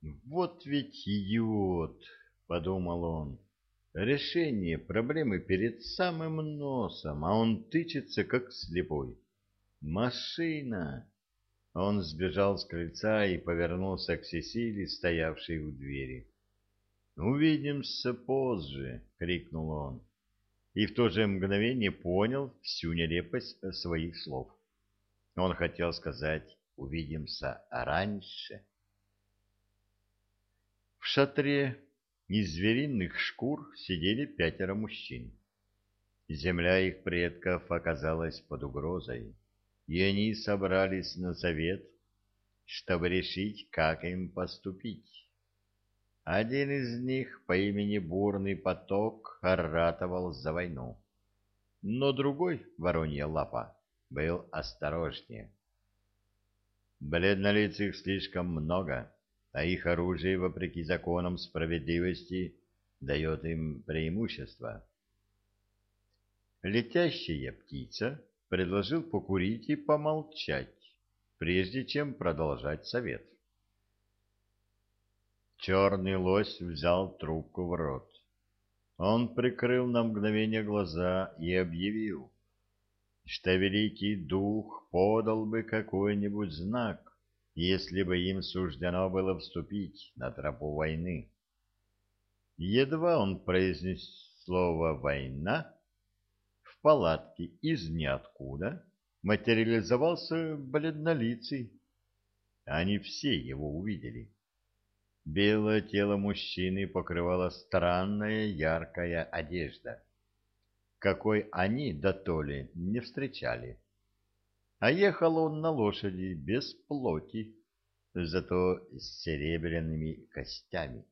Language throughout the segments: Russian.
«Вот ведь идиот!» — подумал он. «Решение проблемы перед самым носом, а он тычется, как слепой. Машина!» Он сбежал с крыльца и повернулся к Сесилии, стоявшей у двери. «Увидимся позже!» — крикнул он. И в то же мгновение понял всю нелепость своих слов. Он хотел сказать «увидимся раньше». В шатре из звериных шкур сидели пятеро мужчин. Земля их предков оказалась под угрозой, и они собрались на совет, чтобы решить, как им поступить. Один из них по имени Бурный поток ратовал за войну, но другой, Воронья Лапа, был осторожнее. Бледнолицых слишком много, а их оружие, вопреки законам справедливости, дает им преимущество. Летящая птица предложил покурить и помолчать, прежде чем продолжать совет. Черный лось взял трубку в рот. Он прикрыл на мгновение глаза и объявил, что великий дух подал бы какой-нибудь знак, если бы им суждено было вступить на тропу войны. Едва он произнес слово «война», в палатке из ниоткуда материализовался бледнолицый. Они все его увидели. Белое тело мужчины покрывала странная яркая одежда, какой они до толи не встречали. А ехал он на лошади без плоти, зато с серебряными костями.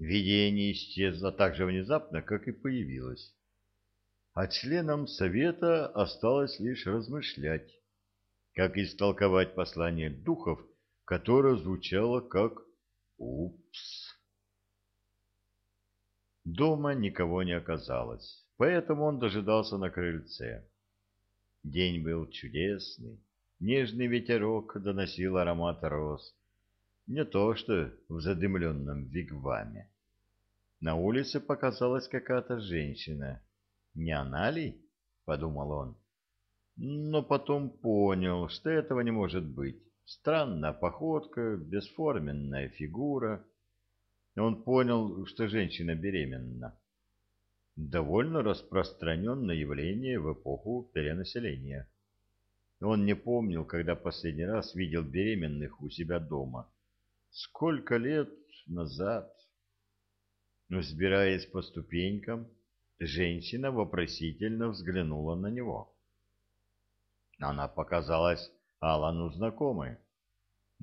Видение исчезло так же внезапно, как и появилось. А членам совета осталось лишь размышлять, как истолковать послание духов, которое звучало как «Упс». Дома никого не оказалось, поэтому он дожидался на крыльце. День был чудесный, нежный ветерок доносил аромат роз, не то что в задымленном вигваме. На улице показалась какая-то женщина. Не она ли? — подумал он. Но потом понял, что этого не может быть. Странная походка, бесформенная фигура. Он понял, что женщина беременна довольно распространенное явление в эпоху перенаселения. Он не помнил, когда последний раз видел беременных у себя дома. Сколько лет назад? Но, сбираясь по ступенькам, женщина вопросительно взглянула на него. Она показалась Алану знакомой.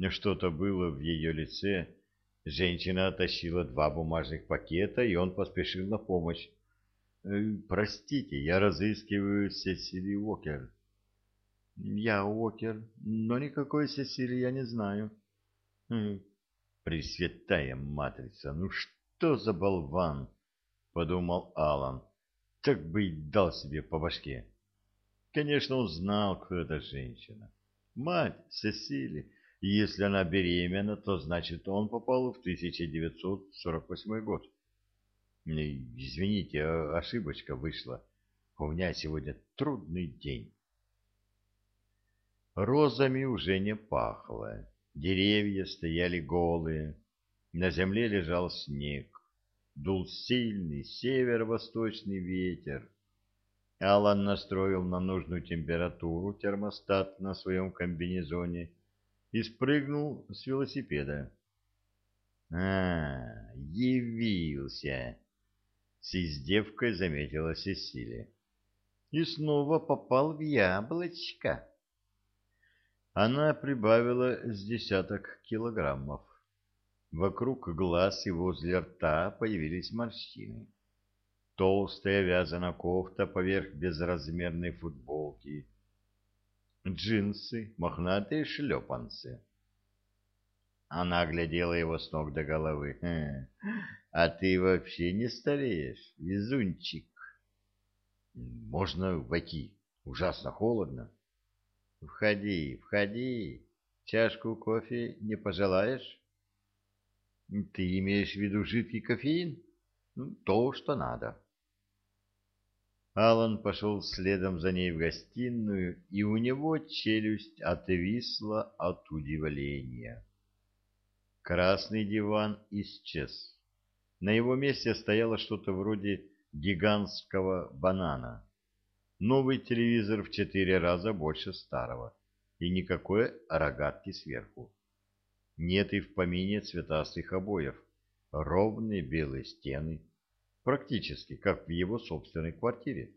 Что-то было в ее лице. Женщина оттащила два бумажных пакета, и он поспешил на помощь. Э, простите, я разыскиваю Сесили Уокер. Я Уокер, но никакой Сесили я не знаю. Хм, Пресвятая матрица, ну что за болван, подумал Алан. Так бы и дал себе по башке. Конечно, он знал, кто эта женщина. Мать Сесили. И если она беременна, то значит он попал в 1948 год. Извините, а, ошибочка вышла. У меня сегодня трудный день. Розами уже не пахло. Деревья стояли голые. На земле лежал снег. Дул сильный северо-восточный ветер. Алан настроил на нужную температуру термостат на своем комбинезоне и спрыгнул с велосипеда. «А, явился!» С издевкой заметила Сесилия. И снова попал в яблочко. Она прибавила с десяток килограммов. Вокруг глаз и возле рта появились морщины. Толстая вязаная кофта поверх безразмерной футболки. Джинсы, мохнатые шлепанцы. Она глядела его с ног до головы. А ты вообще не стареешь, везунчик. Можно войти. Ужасно холодно. Входи, входи. Чашку кофе не пожелаешь? Ты имеешь в виду жидкий кофеин? Ну, то, что надо. Алан пошел следом за ней в гостиную, и у него челюсть отвисла от удивления. Красный диван исчез. На его месте стояло что-то вроде гигантского банана. Новый телевизор в четыре раза больше старого, и никакой рогатки сверху. Нет и в помине цветастых обоев, ровные белые стены, практически как в его собственной квартире.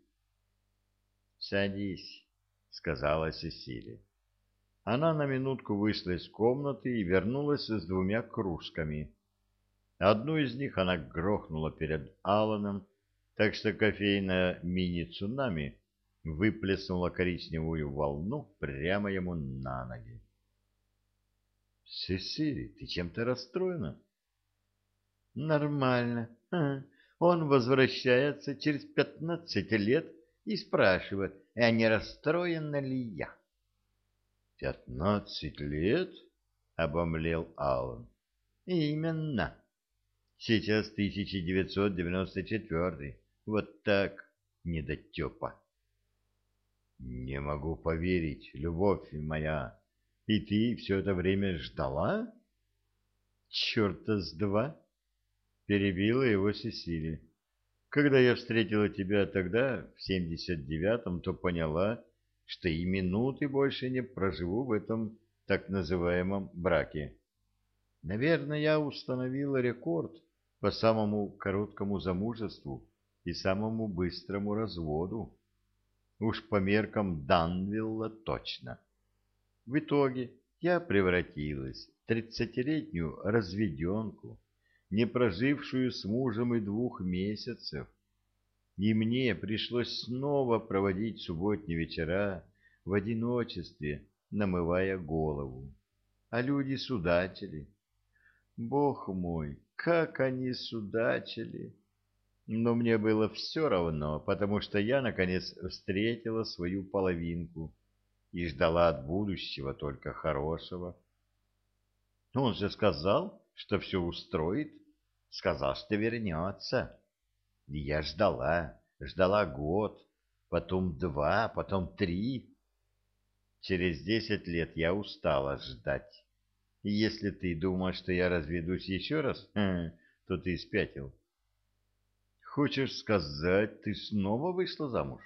«Садись», — сказала Сесилия. Она на минутку вышла из комнаты и вернулась с двумя кружками. Одну из них она грохнула перед Алланом, так что кофейная мини-цунами выплеснула коричневую волну прямо ему на ноги. — Сесили, ты чем-то расстроена? — Нормально. Он возвращается через пятнадцать лет и спрашивает, а не расстроена ли я. — Пятнадцать лет? — обомлел Аллан. — Именно. Сейчас 1994. Вот так, недотепа. — Не могу поверить, любовь моя. И ты все это время ждала? — Черта с два! — перебила его Сесилия. — Когда я встретила тебя тогда, в семьдесят девятом, то поняла, что и минуты больше не проживу в этом так называемом браке. Наверное, я установила рекорд по самому короткому замужеству и самому быстрому разводу. Уж по меркам Данвилла точно. В итоге я превратилась в тридцатилетнюю разведенку, не прожившую с мужем и двух месяцев. И мне пришлось снова проводить субботние вечера в одиночестве, намывая голову. А люди судачили. Бог мой, как они судачили! Но мне было все равно, потому что я, наконец, встретила свою половинку и ждала от будущего только хорошего. Он же сказал, что все устроит, сказал, что вернется. Я ждала, ждала год, потом два, потом три. Через десять лет я устала ждать. И если ты думаешь, что я разведусь еще раз, то ты спятил. Хочешь сказать, ты снова вышла замуж?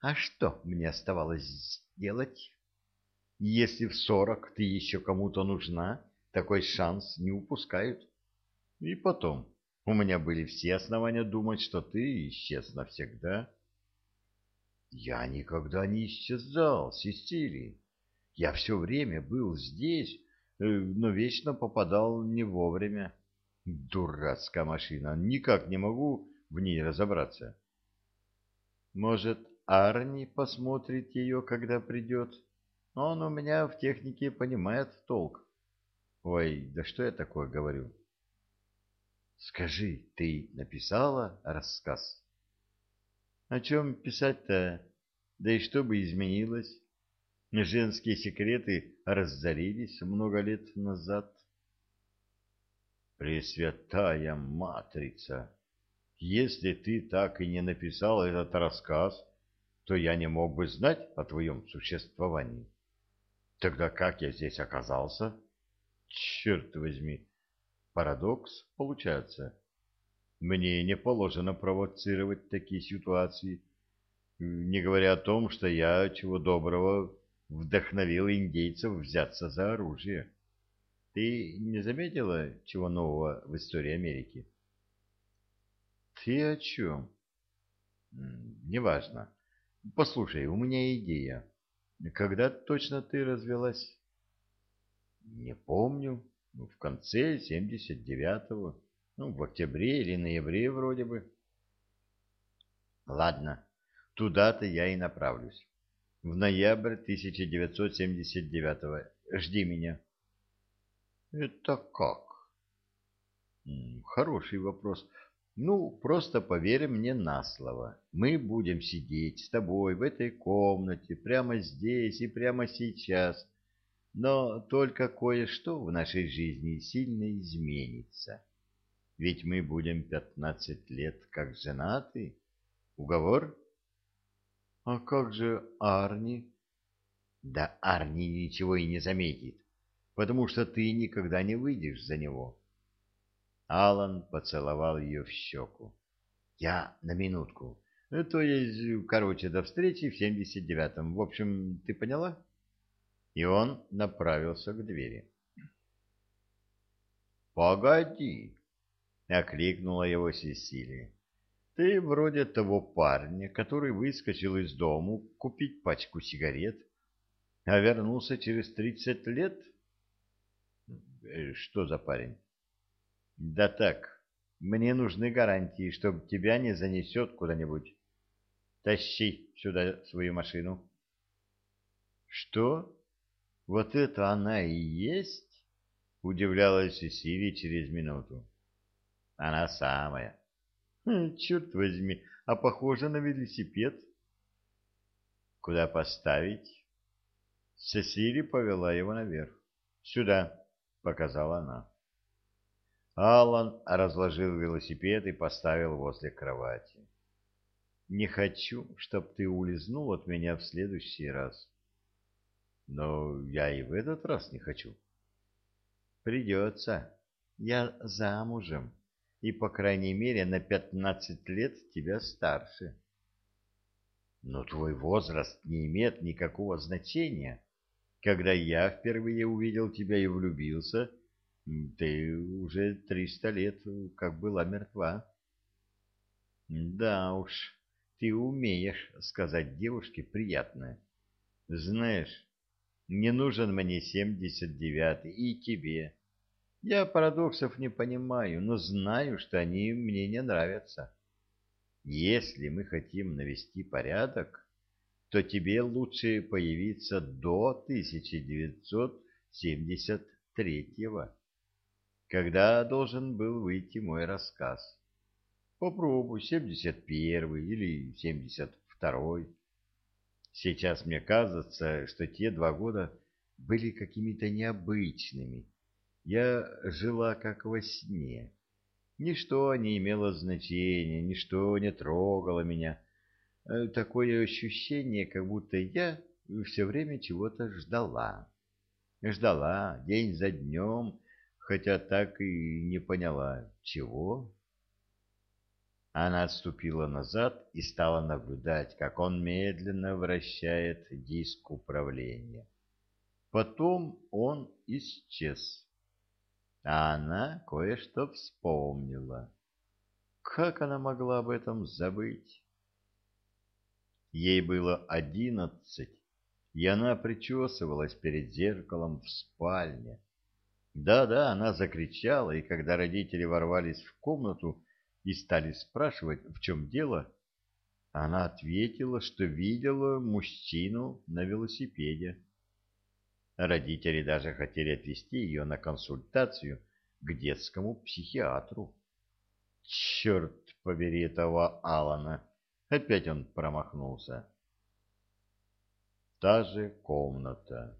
А что мне оставалось сделать? Если в сорок ты еще кому-то нужна, такой шанс не упускают. И потом, у меня были все основания думать, что ты исчез навсегда. Я никогда не исчезал, Сесилий. Я все время был здесь, э, но вечно попадал не вовремя. Дурацкая машина, никак не могу в ней разобраться. Может, Арни посмотрит ее, когда придет? Он у меня в технике понимает толк. Ой, да что я такое говорю? Скажи, ты написала рассказ? О чем писать-то? Да и что бы изменилось? Женские секреты разорились много лет назад. Пресвятая Матрица! Если ты так и не написал этот рассказ, то я не мог бы знать о твоем существовании. Тогда как я здесь оказался? Черт возьми! Парадокс получается. Мне не положено провоцировать такие ситуации, не говоря о том, что я, чего доброго, вдохновил индейцев взяться за оружие. Ты не заметила чего нового в истории Америки? Ты о чем? Неважно. Послушай, у меня идея. Когда точно ты развелась? Не помню. В конце 79-го. Ну, в октябре или ноябре вроде бы. Ладно, туда-то я и направлюсь. В ноябрь 1979-го. Жди меня. Это как? Хороший вопрос. Ну, просто поверь мне на слово. Мы будем сидеть с тобой в этой комнате прямо здесь и прямо сейчас. Но только кое-что в нашей жизни сильно изменится. Ведь мы будем пятнадцать лет как женаты. Уговор? А как же Арни? Да Арни ничего и не заметит, потому что ты никогда не выйдешь за него. Алан поцеловал ее в щеку. Я на минутку. То есть, короче, до встречи в семьдесят девятом. В общем, ты поняла? И он направился к двери. «Погоди!» — окликнула его Сесилия. «Ты вроде того парня, который выскочил из дому купить пачку сигарет, а вернулся через тридцать лет?» «Что за парень?» «Да так, мне нужны гарантии, чтобы тебя не занесет куда-нибудь. Тащи сюда свою машину». «Что? Вот это она и есть?» — удивлялась Сесилия через минуту. «Она самая». Хм, «Черт возьми, а похоже на велосипед». «Куда поставить?» Сесилия повела его наверх. «Сюда», — показала она. Алан разложил велосипед и поставил возле кровати. «Не хочу, чтоб ты улизнул от меня в следующий раз». «Но я и в этот раз не хочу». «Придется. Я замужем, и, по крайней мере, на пятнадцать лет тебя старше». «Но твой возраст не имеет никакого значения. Когда я впервые увидел тебя и влюбился...» Ты уже триста лет как была мертва. Да уж, ты умеешь сказать девушке приятное. Знаешь, не нужен мне семьдесят девятый и тебе. Я парадоксов не понимаю, но знаю, что они мне не нравятся. Если мы хотим навести порядок, то тебе лучше появиться до 1973-го когда должен был выйти мой рассказ. Попробуй, 71 или 72 Сейчас мне кажется, что те два года были какими-то необычными. Я жила как во сне. Ничто не имело значения, ничто не трогало меня. Э, такое ощущение, как будто я все время чего-то ждала. Ждала день за днем, хотя так и не поняла, чего. Она отступила назад и стала наблюдать, как он медленно вращает диск управления. Потом он исчез. А она кое-что вспомнила. Как она могла об этом забыть? Ей было одиннадцать, и она причесывалась перед зеркалом в спальне. Да-да, она закричала, и когда родители ворвались в комнату и стали спрашивать, в чем дело, она ответила, что видела мужчину на велосипеде. Родители даже хотели отвезти ее на консультацию к детскому психиатру. Черт побери этого Алана! Опять он промахнулся. Та же комната,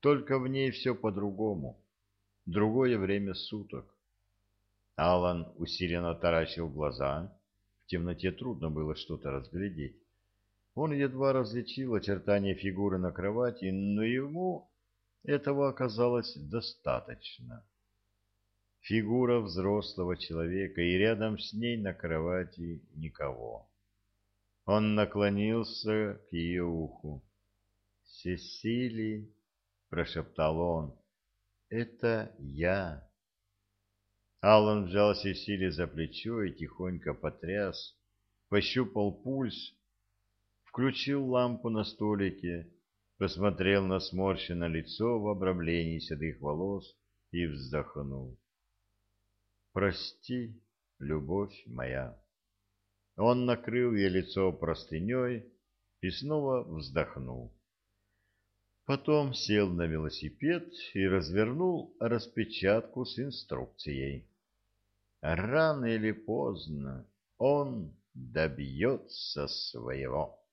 только в ней все по-другому другое время суток. Алан усиленно таращил глаза. В темноте трудно было что-то разглядеть. Он едва различил очертания фигуры на кровати, но ему этого оказалось достаточно. Фигура взрослого человека, и рядом с ней на кровати никого. Он наклонился к ее уху. «Сесили!» — прошептал он это я. Алан взял Сесили за плечо и тихонько потряс, пощупал пульс, включил лампу на столике, посмотрел на сморщенное лицо в обрамлении седых волос и вздохнул. «Прости, любовь моя». Он накрыл ей лицо простыней и снова вздохнул. Потом сел на велосипед и развернул распечатку с инструкцией. Рано или поздно он добьется своего.